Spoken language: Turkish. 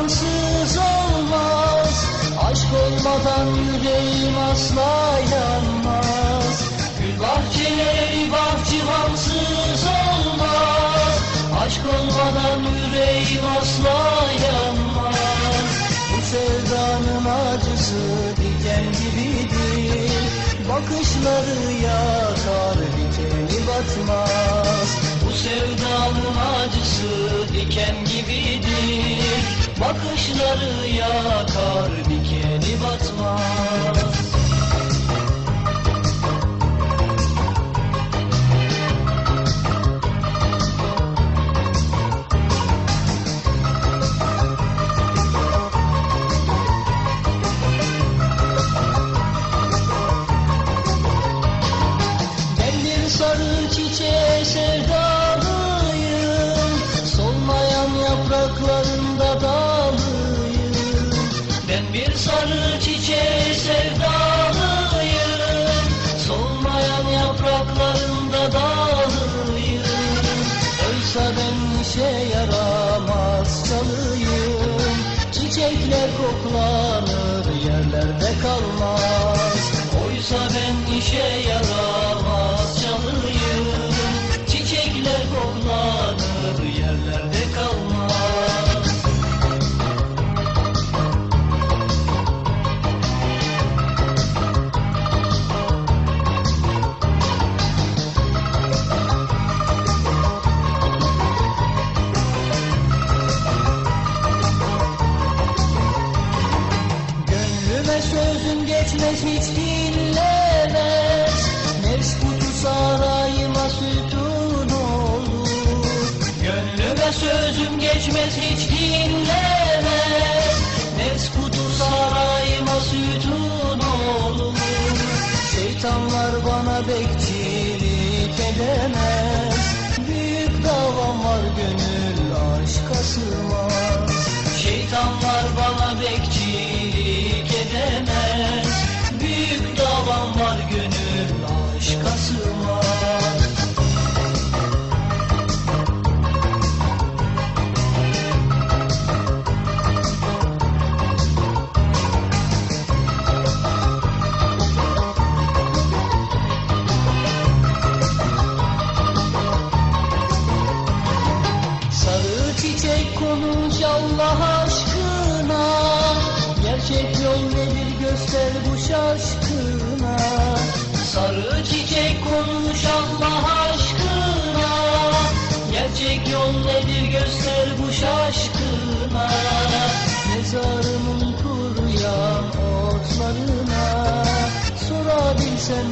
bahçıvansız olmaz. Aşk olmadan yüreğim asla yanmaz. Gül bahçeleri bahçıvansız olmaz. Aşk olmadan yüreğim asla yanmaz. Bu sevdanın acısı diken gibidir. Bakışları yakar dikeni batmaz. Bu sevdanın acısı diken gibidir Bakışları yakar dikeni batmaz bir sarı çiçeğe sevdalıyım. Solmayan yapraklarında dağlıyım. Oysa ben işe yaramaz çalıyım. Çiçekler koklanır yerlerde kalmaz. Oysa ben işe yaramaz geçmez hiç dinlemez. Meskutu sarayıma sütun olur. Gönlüme sözüm geçmez hiç dinlemez. Meskutu sarayıma sütun olur. Şeytanlar bana bekçilik edemez. Büyük davam var gönül aşka sığmaz Allah aşkına. Gerçek yol nedir göster bu şaşkına. Sarı çiçek konuş Allah aşkına. Gerçek yol nedir göster bu şaşkına. Mezarımın kuruyan otlarına Sorabilsem